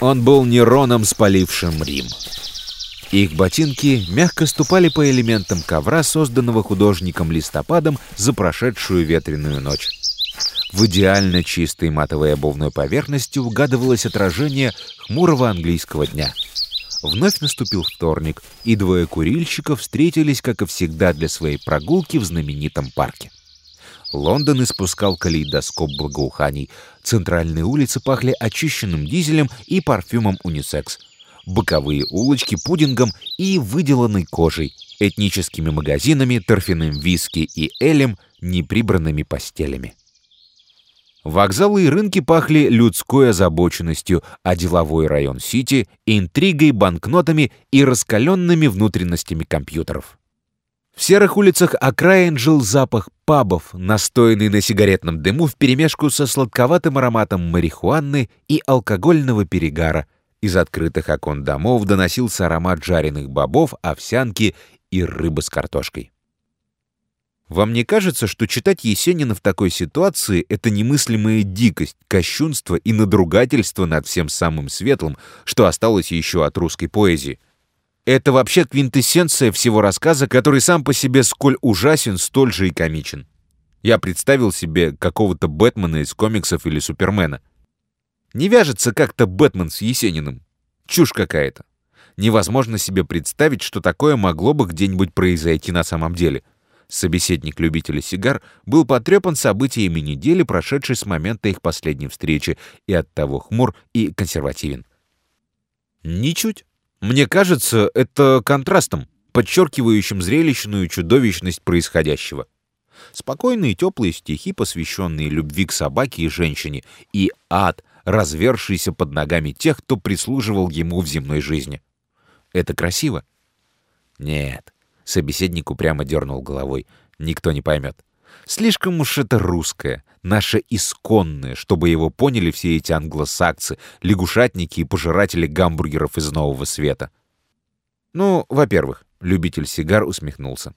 Он был Нероном, спалившим Рим. Их ботинки мягко ступали по элементам ковра, созданного художником листопадом за прошедшую ветреную ночь. В идеально чистой матовой обувной поверхности угадывалось отражение хмурого английского дня. Вновь наступил вторник, и двое курильщиков встретились, как и всегда, для своей прогулки в знаменитом парке. Лондон испускал калейдоскоп благоуханий. Центральные улицы пахли очищенным дизелем и парфюмом унисекс — боковые улочки пудингом и выделанной кожей, этническими магазинами, торфяным виски и элем, неприбранными постелями. Вокзалы и рынки пахли людской озабоченностью, а деловой район Сити — интригой, банкнотами и раскаленными внутренностями компьютеров. В серых улицах окраин жил запах пабов, настоянный на сигаретном дыму вперемешку со сладковатым ароматом марихуаны и алкогольного перегара — из открытых окон домов доносился аромат жареных бобов, овсянки и рыбы с картошкой. Вам не кажется, что читать Есенина в такой ситуации — это немыслимая дикость, кощунство и надругательство над всем самым светлым, что осталось еще от русской поэзии? Это вообще квинтэссенция всего рассказа, который сам по себе сколь ужасен, столь же и комичен. Я представил себе какого-то Бэтмена из комиксов или Супермена. Не вяжется как-то Бэтмен с Есениным. Чушь какая-то. Невозможно себе представить, что такое могло бы где-нибудь произойти на самом деле. Собеседник любителя сигар был потрепан событиями недели, прошедшей с момента их последней встречи, и оттого хмур и консервативен. Ничуть. Мне кажется, это контрастом, подчеркивающим зрелищную чудовищность происходящего. Спокойные теплые стихи, посвященные любви к собаке и женщине, и ад, развершийся под ногами тех, кто прислуживал ему в земной жизни. Это красиво? Нет. Собеседник упрямо дернул головой. Никто не поймет. Слишком уж это русское, наше исконное, чтобы его поняли все эти англосаксы, лягушатники и пожиратели гамбургеров из Нового Света. Ну, во-первых, любитель сигар усмехнулся.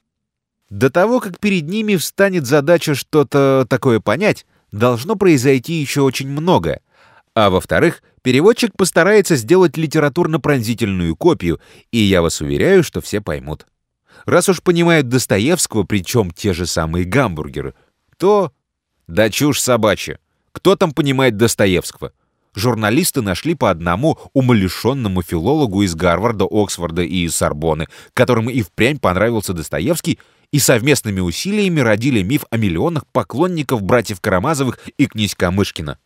До того, как перед ними встанет задача что-то такое понять, должно произойти еще очень многое, а во-вторых, переводчик постарается сделать литературно-пронзительную копию, и я вас уверяю, что все поймут. Раз уж понимают Достоевского, причем те же самые гамбургеры, то... Да чушь собачья. Кто там понимает Достоевского? Журналисты нашли по одному умалишенному филологу из Гарварда, Оксфорда и Сорбоны, которому и впрямь понравился Достоевский, и совместными усилиями родили миф о миллионах поклонников братьев Карамазовых и князька Мышкина.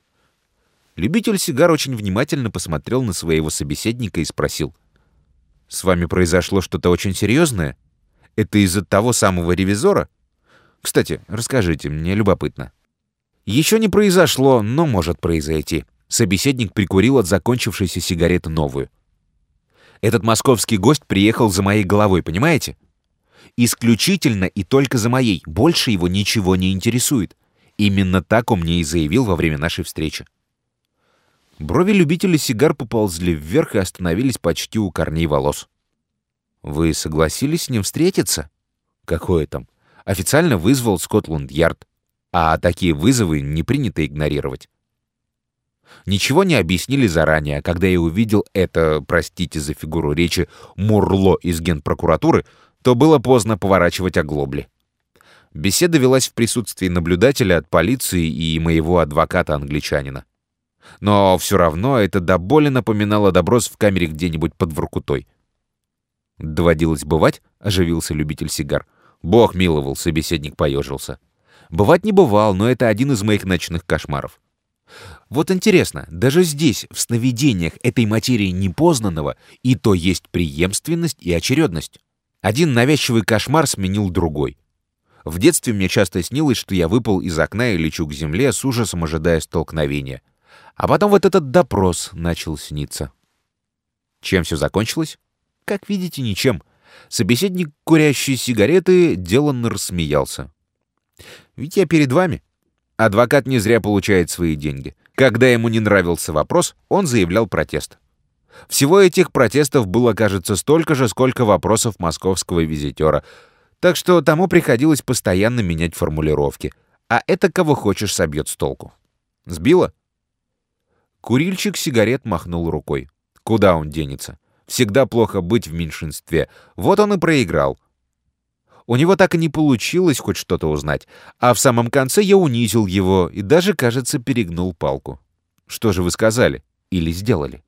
Любитель сигар очень внимательно посмотрел на своего собеседника и спросил. «С вами произошло что-то очень серьезное? Это из-за того самого ревизора? Кстати, расскажите, мне любопытно». «Еще не произошло, но может произойти». Собеседник прикурил от закончившейся сигареты новую. «Этот московский гость приехал за моей головой, понимаете? Исключительно и только за моей. Больше его ничего не интересует. Именно так он мне и заявил во время нашей встречи. Брови любителя сигар поползли вверх и остановились почти у корней волос. «Вы согласились с ним встретиться?» «Какое там?» Официально вызвал Скотланд-Ярд, а такие вызовы не принято игнорировать. Ничего не объяснили заранее, а когда я увидел это, простите за фигуру речи, мурло из генпрокуратуры, то было поздно поворачивать оглобли. Беседа велась в присутствии наблюдателя от полиции и моего адвоката-англичанина. Но все равно это до боли напоминало доброс в камере где-нибудь под Воркутой. «Доводилось бывать?» — оживился любитель сигар. «Бог миловал», — собеседник поежился. «Бывать не бывал, но это один из моих ночных кошмаров». Вот интересно, даже здесь, в сновидениях этой материи непознанного, и то есть преемственность и очередность. Один навязчивый кошмар сменил другой. В детстве мне часто снилось, что я выпал из окна и лечу к земле, с ужасом ожидая столкновения — а потом вот этот допрос начал сниться. Чем все закончилось? Как видите, ничем. Собеседник, курящий сигареты, деланно рассмеялся. Ведь я перед вами. Адвокат не зря получает свои деньги. Когда ему не нравился вопрос, он заявлял протест. Всего этих протестов было, кажется, столько же, сколько вопросов московского визитера. Так что тому приходилось постоянно менять формулировки. А это кого хочешь собьет с толку. Сбило? Курильщик сигарет махнул рукой. Куда он денется? Всегда плохо быть в меньшинстве. Вот он и проиграл. У него так и не получилось хоть что-то узнать. А в самом конце я унизил его и даже, кажется, перегнул палку. Что же вы сказали? Или сделали?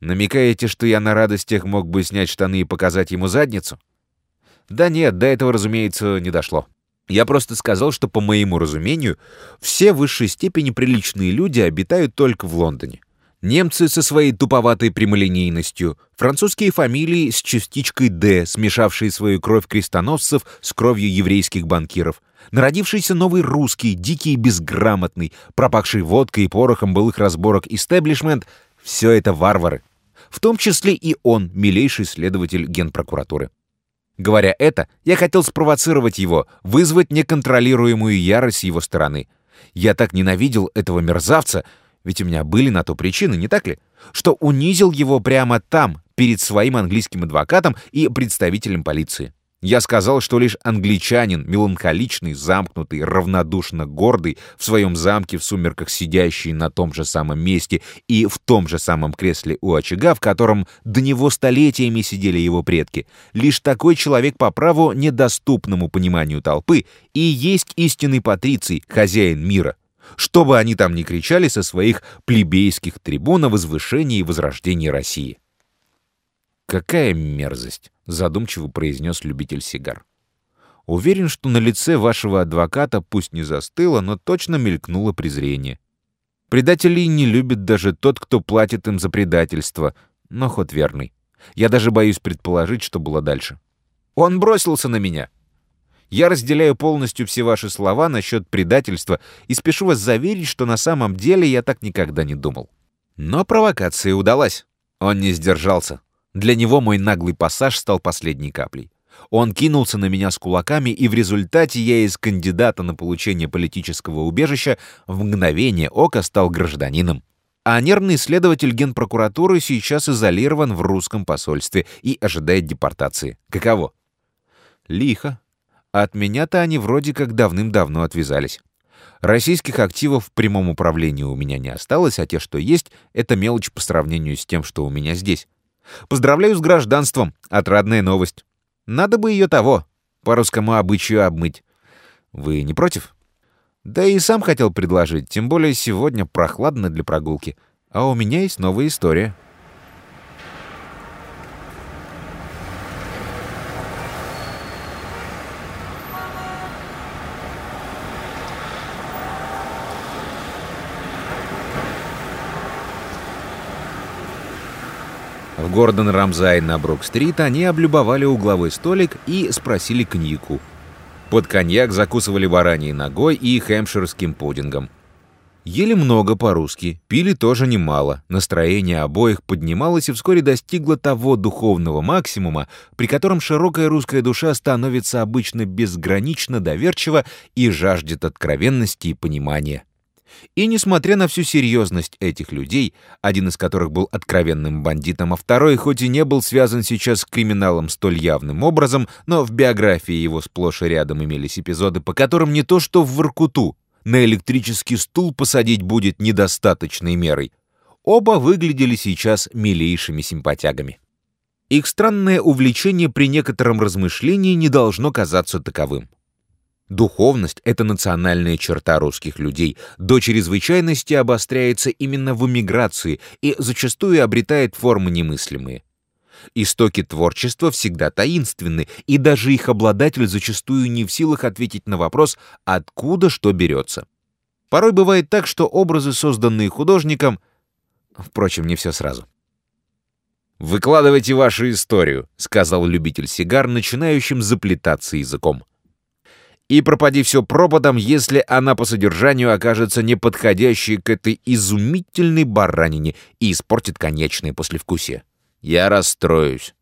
Намекаете, что я на радостях мог бы снять штаны и показать ему задницу? Да нет, до этого, разумеется, не дошло. Я просто сказал, что, по моему разумению, все в высшей степени приличные люди обитают только в Лондоне. Немцы со своей туповатой прямолинейностью, французские фамилии с частичкой «Д», смешавшие свою кровь крестоносцев с кровью еврейских банкиров, народившийся новый русский, дикий и безграмотный, пропахший водкой и порохом былых разборок истеблишмент — все это варвары. В том числе и он, милейший следователь генпрокуратуры. Говоря это, я хотел спровоцировать его, вызвать неконтролируемую ярость его стороны. Я так ненавидел этого мерзавца, ведь у меня были на то причины, не так ли? Что унизил его прямо там, перед своим английским адвокатом и представителем полиции. Я сказал, что лишь англичанин, меланхоличный, замкнутый, равнодушно гордый, в своем замке в сумерках сидящий на том же самом месте и в том же самом кресле у очага, в котором до него столетиями сидели его предки, лишь такой человек по праву недоступному пониманию толпы и есть истинный патриций, хозяин мира, что бы они там ни кричали со своих плебейских трибун о возвышении и возрождении России. «Какая мерзость!» — задумчиво произнес любитель сигар. «Уверен, что на лице вашего адвоката пусть не застыло, но точно мелькнуло презрение. Предателей не любит даже тот, кто платит им за предательство, но ход верный. Я даже боюсь предположить, что было дальше. Он бросился на меня!» Я разделяю полностью все ваши слова насчет предательства и спешу вас заверить, что на самом деле я так никогда не думал. Но провокация удалась. Он не сдержался. Для него мой наглый пассаж стал последней каплей. Он кинулся на меня с кулаками, и в результате я из кандидата на получение политического убежища в мгновение ока стал гражданином. А нервный следователь генпрокуратуры сейчас изолирован в русском посольстве и ожидает депортации. Каково? Лихо, от меня-то они вроде как давным-давно отвязались. Российских активов в прямом управлении у меня не осталось, а те, что есть, это мелочь по сравнению с тем, что у меня здесь. Поздравляю с гражданством, отрадная новость. Надо бы ее того, по русскому обычаю обмыть. Вы не против? Да и сам хотел предложить, тем более сегодня прохладно для прогулки. А у меня есть новая история. В Гордон Рамзай на Брук-стрит они облюбовали угловой столик и спросили коньяку. Под коньяк закусывали бараньей ногой и хэмпширским пудингом. Ели много по-русски, пили тоже немало. Настроение обоих поднималось и вскоре достигло того духовного максимума, при котором широкая русская душа становится обычно безгранично доверчива и жаждет откровенности и понимания. И несмотря на всю серьезность этих людей, один из которых был откровенным бандитом, а второй, хоть и не был связан сейчас с криминалом столь явным образом, но в биографии его сплошь и рядом имелись эпизоды, по которым не то что в Воркуту, на электрический стул посадить будет недостаточной мерой. Оба выглядели сейчас милейшими симпатягами. Их странное увлечение при некотором размышлении не должно казаться таковым. Духовность — это национальная черта русских людей, до чрезвычайности обостряется именно в эмиграции и зачастую обретает формы немыслимые. Истоки творчества всегда таинственны, и даже их обладатель зачастую не в силах ответить на вопрос, откуда что берется. Порой бывает так, что образы, созданные художником... Впрочем, не все сразу. «Выкладывайте вашу историю», — сказал любитель сигар, начинающим заплетаться языком. И пропади все пропадом, если она по содержанию окажется неподходящей к этой изумительной баранине и испортит конечное послевкусие. Я расстроюсь.